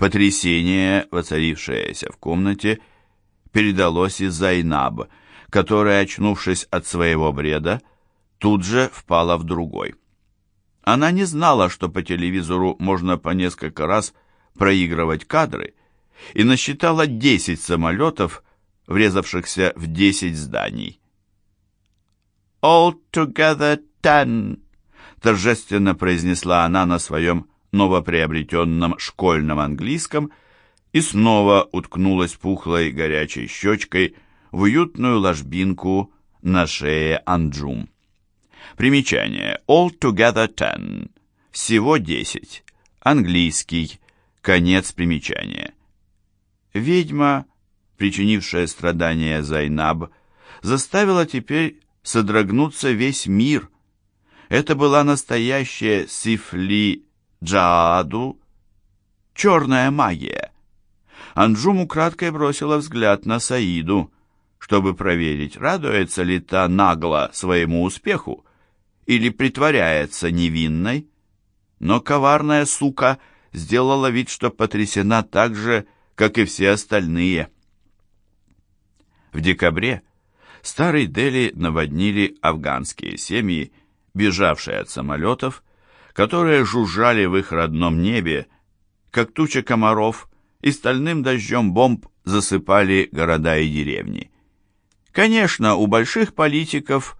Потрясение, воцарившееся в комнате, передалось и Зайнаб, которая, очнувшись от своего бреда, тут же впала в другой. Она не знала, что по телевизору можно по несколько раз проигрывать кадры, и насчитала 10 самолетов, врезавшихся в 10 зданий. «Altogether ten», торжественно произнесла она на своем новоприобретенном школьном английском и снова уткнулась пухлой горячей щечкой в уютную ложбинку на шее Анджум. Примечание. Altogether ten. Всего десять. Английский. Конец примечания. Ведьма, причинившая страдания Зайнаб, заставила теперь содрогнуться весь мир. Это была настоящая Сифли Джааду, черная магия. Анджум украдкой бросила взгляд на Саиду, чтобы проверить, радуется ли та нагло своему успеху или притворяется невинной. Но коварная сука сделала вид, что потрясена так же, как и все остальные. В декабре старый Дели наводнили афганские семьи, бежавшие от самолетов, которые жужжали в их родном небе, как туча комаров, и стальным дождем бомб засыпали города и деревни. Конечно, у больших политиков,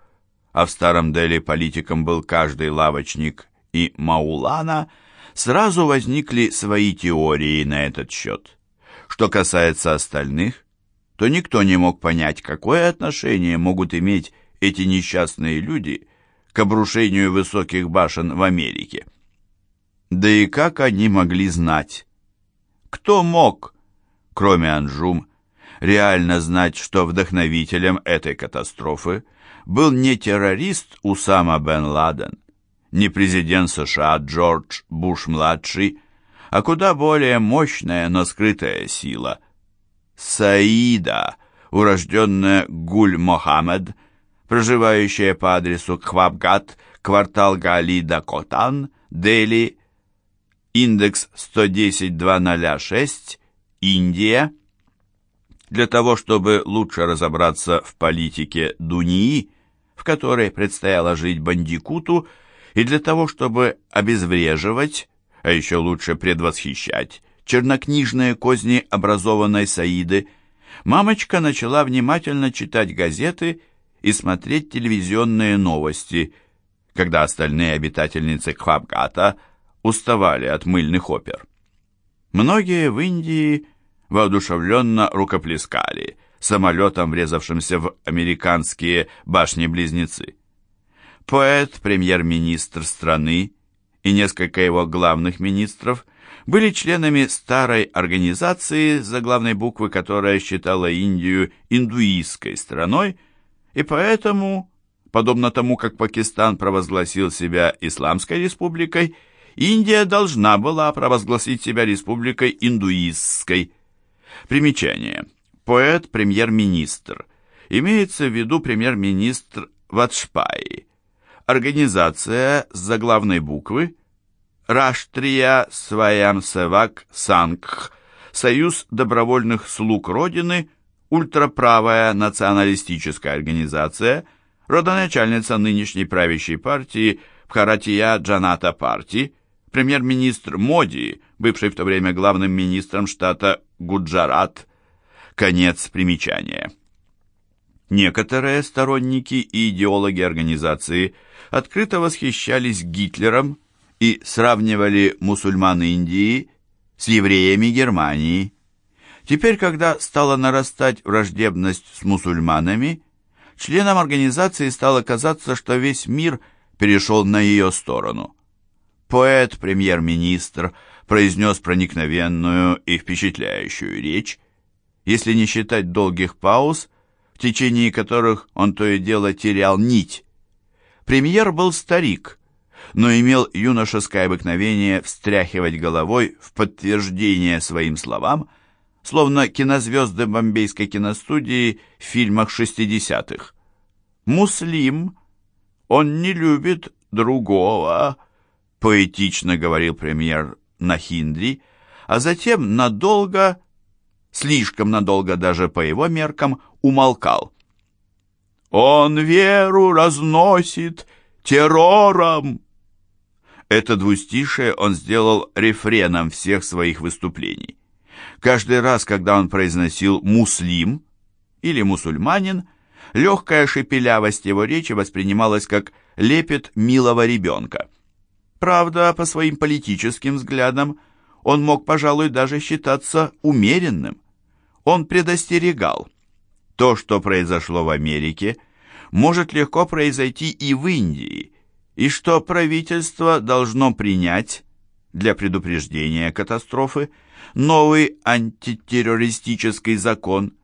а в старом Дели политиком был каждый лавочник и Маулана, сразу возникли свои теории на этот счет. Что касается остальных, то никто не мог понять, какое отношение могут иметь эти несчастные люди к обрушению высоких башен в Америке. Да и как они могли знать? Кто мог, кроме Анжум, реально знать, что вдохновителем этой катастрофы был не террорист Усама бен Ладен, не президент США Джордж Буш-младший, а куда более мощная, но скрытая сила. Саида, урожденная Гуль Мохаммед, проживающая по адресу Квабгат, квартал Гали-Дакотан, Дели, индекс 110206, Индия. Для того, чтобы лучше разобраться в политике Дунии, в которой предстояло жить Бандикуту, и для того, чтобы обезвреживать а еще лучше предвосхищать, чернокнижные козни образованной Саиды, мамочка начала внимательно читать газеты и смотреть телевизионные новости, когда остальные обитательницы Кхабгата уставали от мыльных опер. Многие в Индии воодушевленно рукоплескали самолетом, врезавшимся в американские башни-близнецы. Поэт, премьер-министр страны, и несколько его главных министров были членами старой организации, за главной буквы которая считала Индию индуистской страной, и поэтому, подобно тому, как Пакистан провозгласил себя Исламской республикой, Индия должна была провозгласить себя республикой индуистской. Примечание. Поэт, премьер-министр. Имеется в виду премьер-министр Ватшпаи организация с заглавной буквы Раштрия Сваямсевак Сангх, Союз добровольных слуг Родины, ультраправая националистическая организация, родоначальница нынешней правящей партии Бхаратия Джаната партии, премьер-министр Моди, бывший в то время главным министром штата Гуджарат. Конец примечания. Некоторые сторонники и идеологи организации открыто восхищались Гитлером и сравнивали мусульман Индии с евреями Германии. Теперь, когда стала нарастать враждебность с мусульманами, членам организации стало казаться, что весь мир перешел на ее сторону. Поэт, премьер-министр, произнес проникновенную и впечатляющую речь. Если не считать долгих пауз, в течение которых он то и дело терял нить. Премьер был старик, но имел юношеское обыкновение встряхивать головой в подтверждение своим словам, словно кинозвезды бомбейской киностудии в фильмах 60-х. «Муслим, он не любит другого», — поэтично говорил премьер на хиндри, а затем надолго, слишком надолго даже по его меркам, умолкал. «Он веру разносит террором!» Это двустишее он сделал рефреном всех своих выступлений. Каждый раз, когда он произносил «муслим» или «мусульманин», легкая шепелявость его речи воспринималась как лепет милого ребенка. Правда, по своим политическим взглядам он мог, пожалуй, даже считаться умеренным. Он предостерегал. То, что произошло в Америке, может легко произойти и в Индии, и что правительство должно принять для предупреждения катастрофы новый антитеррористический закон.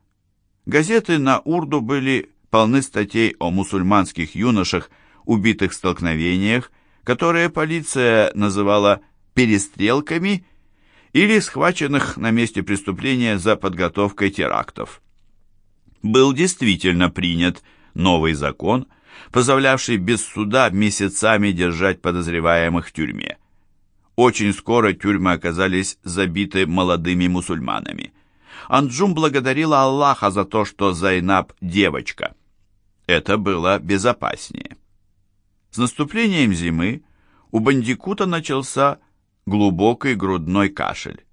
Газеты на урду были полны статей о мусульманских юношах, убитых в столкновениях, которые полиция называла «перестрелками» или схваченных на месте преступления за подготовкой терактов. Был действительно принят новый закон, позволявший без суда месяцами держать подозреваемых в тюрьме. Очень скоро тюрьмы оказались забиты молодыми мусульманами. Анджум благодарила Аллаха за то, что Зайнаб – девочка. Это было безопаснее. С наступлением зимы у бандикута начался глубокий грудной кашель.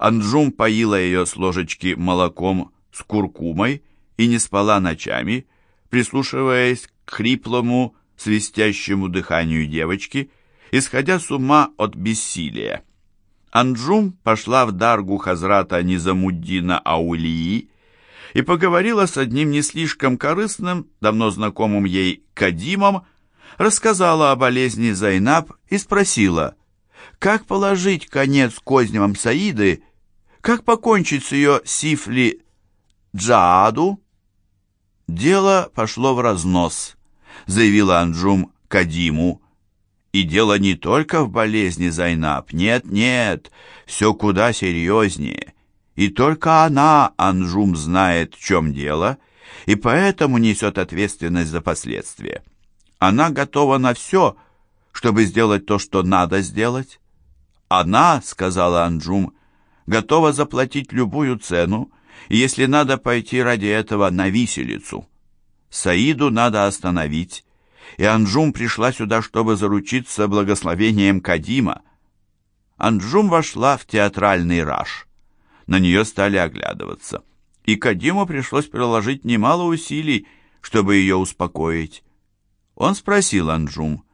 Анджум поила ее с ложечки молоком с куркумой и не спала ночами, прислушиваясь к хриплому, свистящему дыханию девочки, исходя с ума от бессилия. Анджум пошла в даргу Хазрата Низамуддина Аулии и поговорила с одним не слишком корыстным, давно знакомым ей Кадимом, рассказала о болезни Зайнаб и спросила, как положить конец козням Саиды, как покончить с ее سفلی جادو. Дело пошло в разнос, заявила Анджум Кадиму. И дело не только в болезни Зайнаб, нет, нет, все куда серьезнее. И только она, Анжум, знает, в чем дело, и поэтому несет ответственность за последствия. Она готова на все, чтобы сделать то, что надо сделать. Она, сказала Анджум, готова заплатить любую цену, если надо пойти ради этого на виселицу. Саиду надо остановить, и Анджум пришла сюда, чтобы заручиться благословением Кадима. Анджум вошла в театральный раж. На нее стали оглядываться, и Кадиму пришлось приложить немало усилий, чтобы ее успокоить. Он спросил Анджум,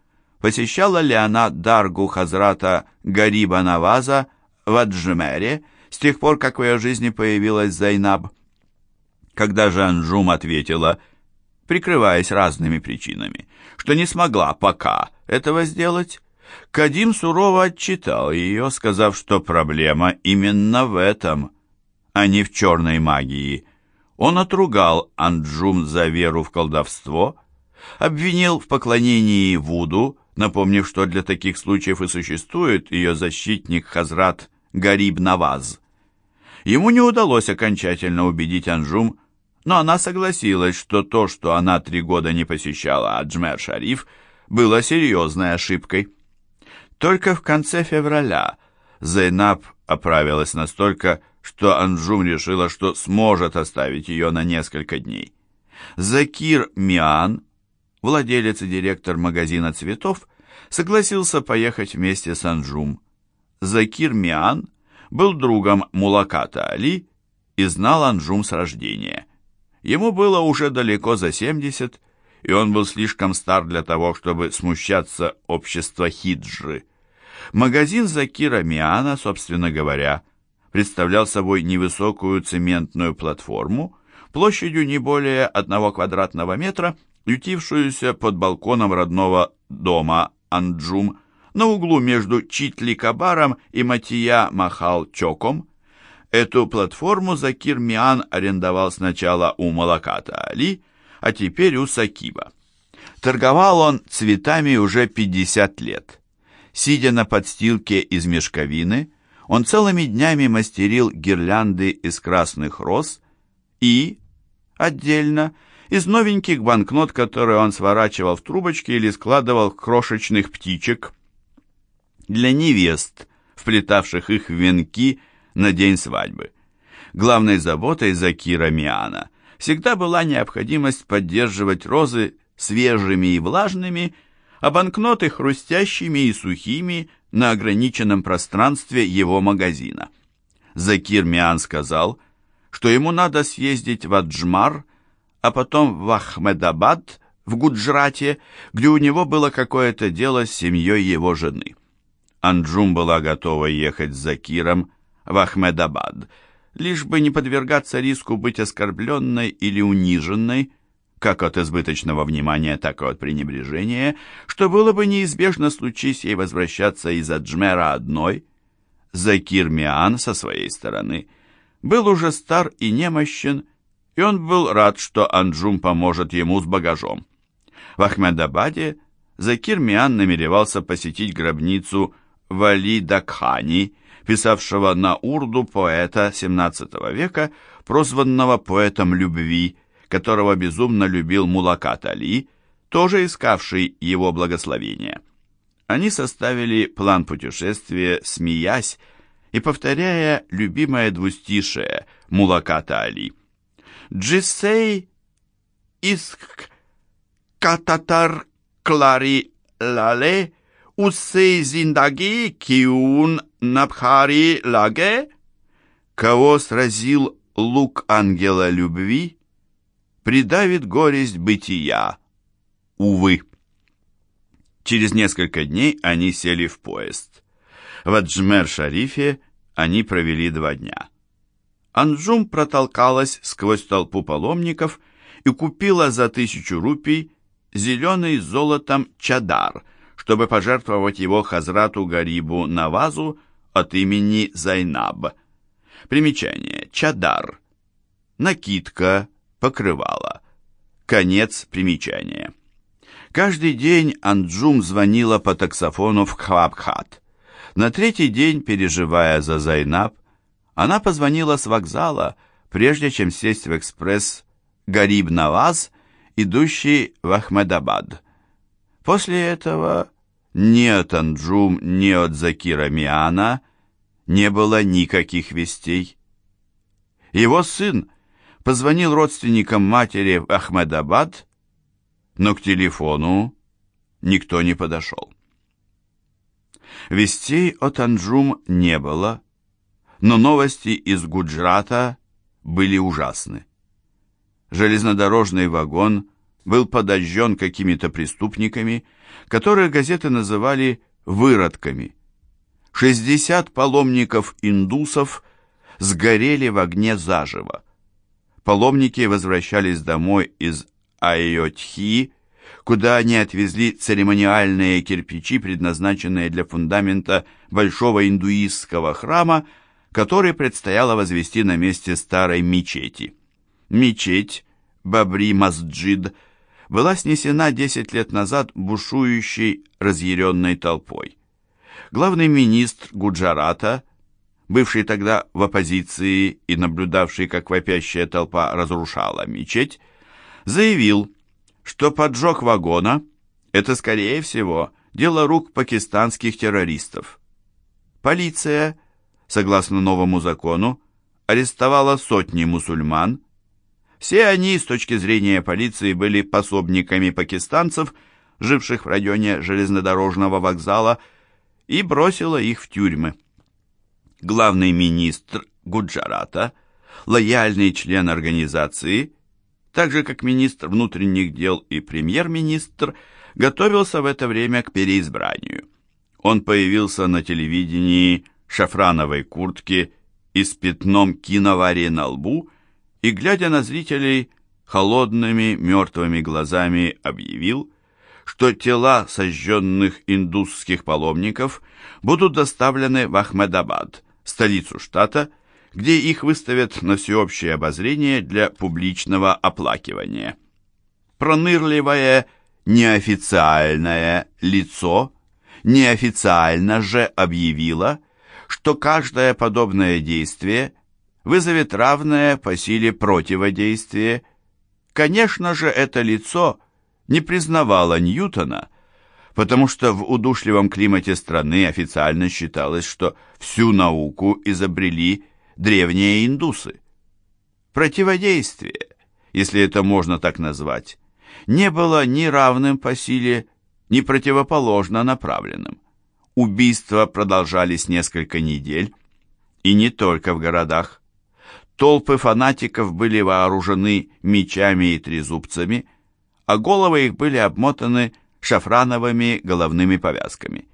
посещала ли она Даргу Хазрата Гариба Наваза в Аджмере с тех пор, как в ее жизни появилась Зайнаб. Когда же Анджум ответила, прикрываясь разными причинами, что не смогла пока этого сделать, Кадим сурово отчитал ее, сказав, что проблема именно в этом, а не в черной магии. Он отругал Анджум за веру в колдовство обвинил в поклонении Вуду, напомнив, что для таких случаев и существует ее защитник Хазрат Гариб Наваз. Ему не удалось окончательно убедить Анжум, но она согласилась, что то, что она три года не посещала Аджмер-Шариф, было серьезной ошибкой. Только в конце февраля Зейнаб оправилась настолько, что Анжум решила, что сможет оставить ее на несколько дней. Закир Миан, владелец и директор магазина цветов, согласился поехать вместе с Анджум. Закир Миан был другом Мулаката Али и знал Анджум с рождения. Ему было уже далеко за 70, и он был слишком стар для того, чтобы смущаться общества хиджры. Магазин Закира Миана, собственно говоря, представлял собой невысокую цементную платформу площадью не более одного квадратного метра ютившуюся под балконом родного дома Анджум на углу между Читли-Кабаром и Матия-Махал-Чоком. Эту платформу Закир Миан арендовал сначала у Малаката Али, а теперь у Сакиба. Торговал он цветами уже 50 лет. Сидя на подстилке из мешковины, он целыми днями мастерил гирлянды из красных роз и, отдельно, из новеньких банкнот, которые он сворачивал в трубочки или складывал в крошечных птичек. Для невест, вплетавших их в венки на день свадьбы. Главной заботой Закира Миана всегда была необходимость поддерживать розы свежими и влажными, а банкноты хрустящими и сухими на ограниченном пространстве его магазина. Закир Миан сказал, что ему надо съездить в Аджмар, а потом в Ахмедабад, в Гуджрате, где у него было какое-то дело с семьей его жены. Анджум была готова ехать с Закиром в Ахмедабад, лишь бы не подвергаться риску быть оскорбленной или униженной, как от избыточного внимания, так и от пренебрежения, что было бы неизбежно случись ей возвращаться из Аджмера одной. Закир Миан со своей стороны был уже стар и немощен, и он был рад, что Анджум поможет ему с багажом. В Ахмедабаде Закир Миан намеревался посетить гробницу Вали Дакхани, писавшего на урду поэта XVII века, прозванного поэтом любви, которого безумно любил Мулакат Али, тоже искавший его благословения. Они составили план путешествия, смеясь и повторяя любимое двустишее Мулаката Али. «Джисей иск кататар клари лале усей зиндаги киун набхари лаге?» Кого сразил лук ангела любви, придавит горесть бытия. Увы. Через несколько дней они сели в поезд. В Аджмер-Шарифе они провели два дня. Анджум протолкалась сквозь толпу паломников и купила за тысячу рупий зеленый золотом чадар, чтобы пожертвовать его Хазрату Гарибу Навазу от имени Зайнаб. Примечание. Чадар. Накидка, покрывала. Конец примечания. Каждый день Анджум звонила по таксофону в Хвабхат. На третий день, переживая за Зайнаб, она позвонила с вокзала, прежде чем сесть в экспресс Гариб Наваз, идущий в Ахмедабад. После этого ни от Анджум, ни от Закира Миана не было никаких вестей. Его сын позвонил родственникам матери в Ахмедабад, но к телефону никто не подошел. Вестей от Анджум не было, но новости из Гуджрата были ужасны. Железнодорожный вагон был подожжен какими-то преступниками, которых газеты называли «выродками». 60 паломников-индусов сгорели в огне заживо паломники возвращались домой из Айотхи, куда они отвезли церемониальные кирпичи, предназначенные для фундамента большого индуистского храма, который предстояло возвести на месте старой мечети. Мечеть Бабри-Масджид была снесена 10 лет назад бушующей разъяренной толпой. Главный министр Гуджарата – бывший тогда в оппозиции и наблюдавший, как вопящая толпа разрушала мечеть, заявил, что поджог вагона – это, скорее всего, дело рук пакистанских террористов. Полиция, согласно новому закону, арестовала сотни мусульман. Все они, с точки зрения полиции, были пособниками пакистанцев, живших в районе железнодорожного вокзала, и бросила их в тюрьмы главный министр Гуджарата, лояльный член организации, так же как министр внутренних дел и премьер-министр, готовился в это время к переизбранию. Он появился на телевидении шафрановой куртке и с пятном киновари на лбу и, глядя на зрителей, холодными мертвыми глазами объявил, что тела сожженных индусских паломников будут доставлены в Ахмедабад, столицу штата, где их выставят на всеобщее обозрение для публичного оплакивания. Пронырливое неофициальное лицо неофициально же объявило, что каждое подобное действие вызовет равное по силе противодействие. Конечно же, это лицо не признавало Ньютона, потому что в удушливом климате страны официально считалось, что всю науку изобрели древние индусы. Противодействие, если это можно так назвать, не было ни равным по силе, ни противоположно направленным. Убийства продолжались несколько недель, и не только в городах. Толпы фанатиков были вооружены мечами и трезубцами, а головы их были обмотаны шафрановыми головными повязками.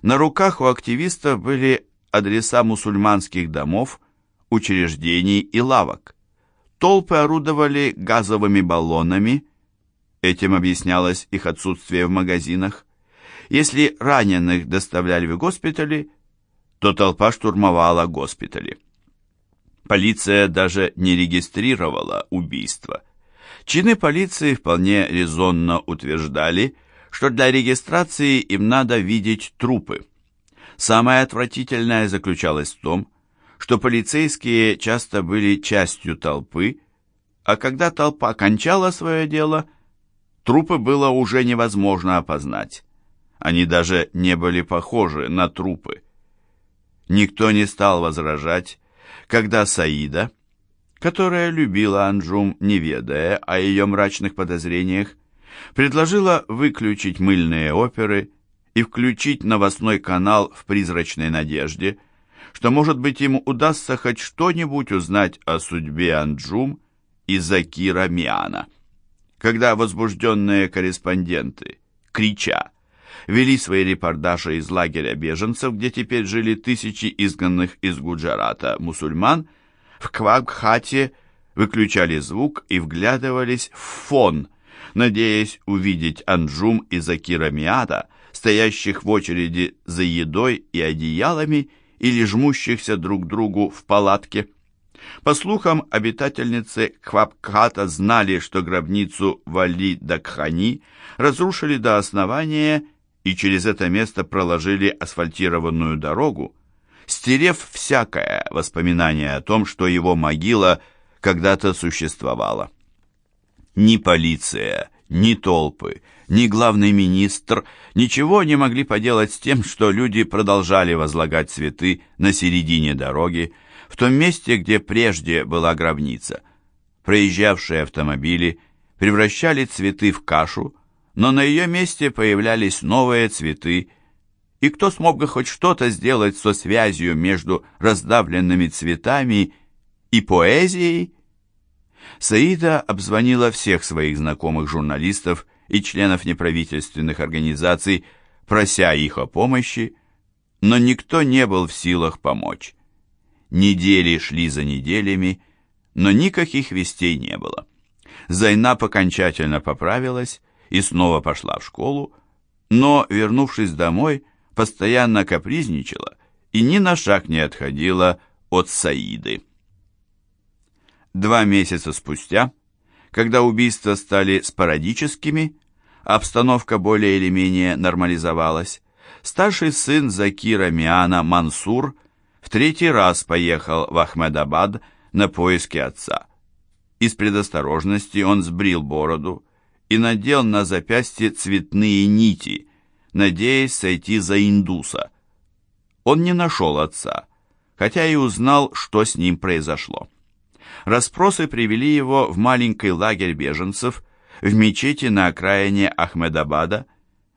На руках у активистов были адреса мусульманских домов, учреждений и лавок. Толпы орудовали газовыми баллонами, этим объяснялось их отсутствие в магазинах. Если раненых доставляли в госпитали, то толпа штурмовала госпитали. Полиция даже не регистрировала убийства. Чины полиции вполне резонно утверждали, что для регистрации им надо видеть трупы. Самое отвратительное заключалось в том, что полицейские часто были частью толпы, а когда толпа кончала свое дело, трупы было уже невозможно опознать. Они даже не были похожи на трупы. Никто не стал возражать, когда Саида, которая любила Анджум, не ведая о ее мрачных подозрениях, предложила выключить мыльные оперы и включить новостной канал в призрачной надежде, что, может быть, ему удастся хоть что-нибудь узнать о судьбе Анджум и Закира Миана. Когда возбужденные корреспонденты, крича, вели свои репортажи из лагеря беженцев, где теперь жили тысячи изгнанных из Гуджарата мусульман, в Квабхате выключали звук и вглядывались в фон, надеясь увидеть Анджум и Закира Миада, стоящих в очереди за едой и одеялами или жмущихся друг другу в палатке. По слухам, обитательницы Квабхата знали, что гробницу Вали Дакхани разрушили до основания и через это место проложили асфальтированную дорогу, стерев всякое воспоминание о том, что его могила когда-то существовала. Ни полиция, ни толпы, ни главный министр ничего не могли поделать с тем, что люди продолжали возлагать цветы на середине дороги, в том месте, где прежде была гробница. Проезжавшие автомобили превращали цветы в кашу, но на ее месте появлялись новые цветы, и кто смог бы хоть что-то сделать со связью между раздавленными цветами и поэзией? Саида обзвонила всех своих знакомых журналистов и членов неправительственных организаций, прося их о помощи, но никто не был в силах помочь. Недели шли за неделями, но никаких вестей не было. Зайнаб окончательно поправилась, и снова пошла в школу, но, вернувшись домой, постоянно капризничала и ни на шаг не отходила от Саиды. Два месяца спустя, когда убийства стали спорадическими, обстановка более или менее нормализовалась, старший сын Закира Миана Мансур в третий раз поехал в Ахмедабад на поиски отца. Из предосторожности он сбрил бороду, и надел на запястье цветные нити, надеясь сойти за индуса. Он не нашел отца, хотя и узнал, что с ним произошло. Распросы привели его в маленький лагерь беженцев в мечети на окраине Ахмедабада,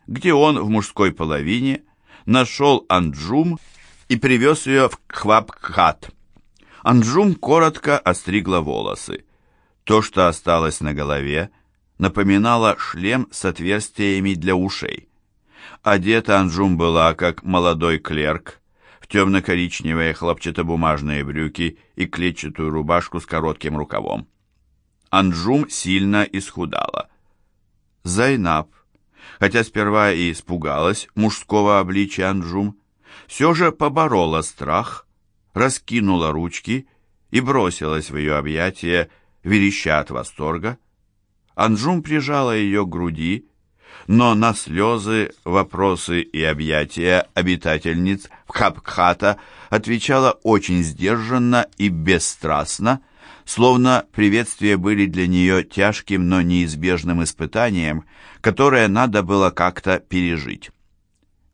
где он в мужской половине нашел Анджум и привез ее в Хвабхат. Анджум коротко остригла волосы. То, что осталось на голове, напоминала шлем с отверстиями для ушей. Одета Анжум была как молодой клерк, в темно-коричневые хлопчатобумажные брюки и клетчатую рубашку с коротким рукавом. Анжум сильно исхудала. Зайнаб, хотя сперва и испугалась мужского обличия Анжум, все же поборола страх, раскинула ручки и бросилась в ее объятия, вереща от восторга. Анжум прижала ее к груди, но на слезы, вопросы и объятия обитательниц Хабхата отвечала очень сдержанно и бесстрастно, словно приветствия были для нее тяжким, но неизбежным испытанием, которое надо было как-то пережить.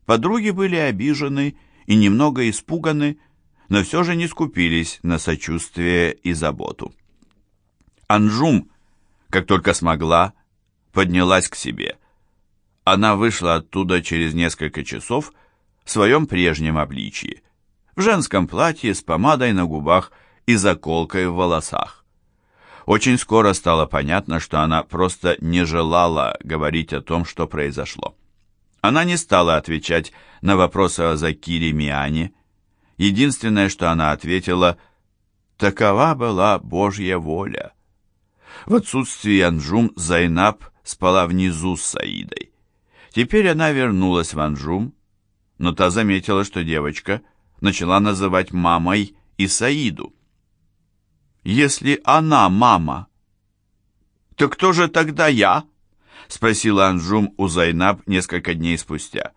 Подруги были обижены и немного испуганы, но все же не скупились на сочувствие и заботу. Анжум, как только смогла, поднялась к себе. Она вышла оттуда через несколько часов в своем прежнем обличье, в женском платье с помадой на губах и заколкой в волосах. Очень скоро стало понятно, что она просто не желала говорить о том, что произошло. Она не стала отвечать на вопросы о Закире Миане. Единственное, что она ответила, «Такова была Божья воля». В отсутствие Анжум Зайнаб спала внизу с Саидой. Теперь она вернулась в Анжум, но та заметила, что девочка начала называть мамой и Саиду. «Если она мама, то кто же тогда я?» спросила Анжум у Зайнаб несколько дней спустя.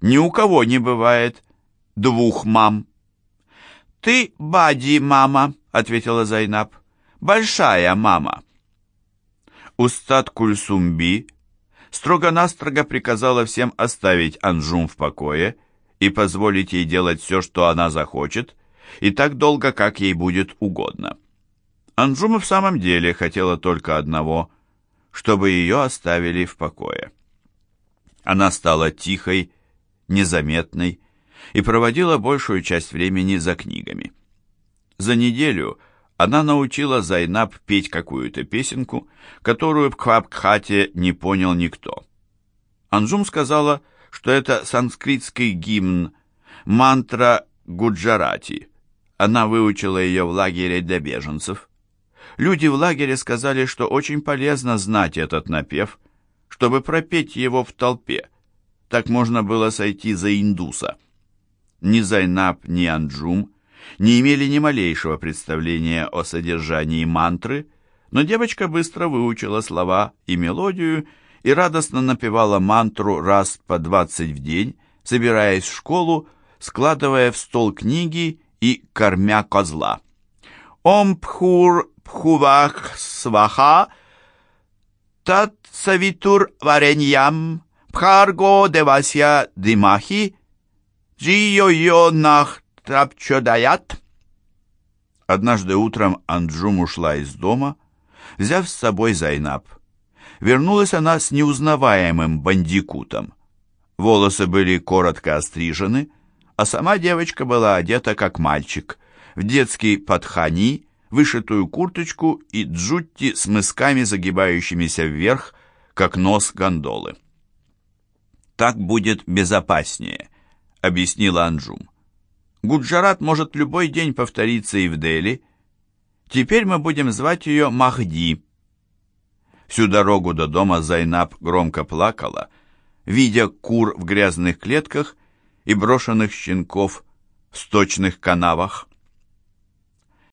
«Ни у кого не бывает двух мам». «Ты بڑی мама», — ответила Зайнаб. «Большая мама». Устат Кульсумби строго-настрого приказала всем оставить Анжум в покое и позволить ей делать все, что она захочет, и так долго, как ей будет угодно. Анжум в самом деле хотела только одного, чтобы ее оставили в покое. Она стала тихой, незаметной и проводила большую часть времени за книгами. За неделю она научила Зайнаб петь какую-то песенку, которую в Кхабкхате не понял никто. Анжум сказала, что это санскритский гимн, мантра Гуджарати. Она выучила ее в лагере для беженцев. Люди в лагере сказали, что очень полезно знать этот напев, чтобы пропеть его в толпе. Так можно было сойти за индуса. Ни Зайнаб, ни Анджум не имели ни малейшего представления о содержании мантры, но девочка быстро выучила слова и мелодию и радостно напевала мантру раз по двадцать в день, собираясь в школу, складывая в стол книги и кормя козла. «Ом пхур пхувах сваха, тат савитур вареньям, пхарго девасья димахи, джио-йо нах трапчодаят». Однажды утром Анджум ушла из дома, взяв с собой Зайнаб. Вернулась она с неузнаваемым бандикутом. Волосы были коротко острижены, а сама девочка была одета как мальчик, в детский подхани, вышитую курточку и джутти с мысками, загибающимися вверх, как нос гондолы. «Так будет безопаснее», — объяснила Анджум. Гуджарат может любой день повториться и в Дели. Теперь мы будем звать ее Махди. Всю дорогу до дома Зайнаб громко плакала, видя кур в грязных клетках и брошенных щенков в сточных канавах.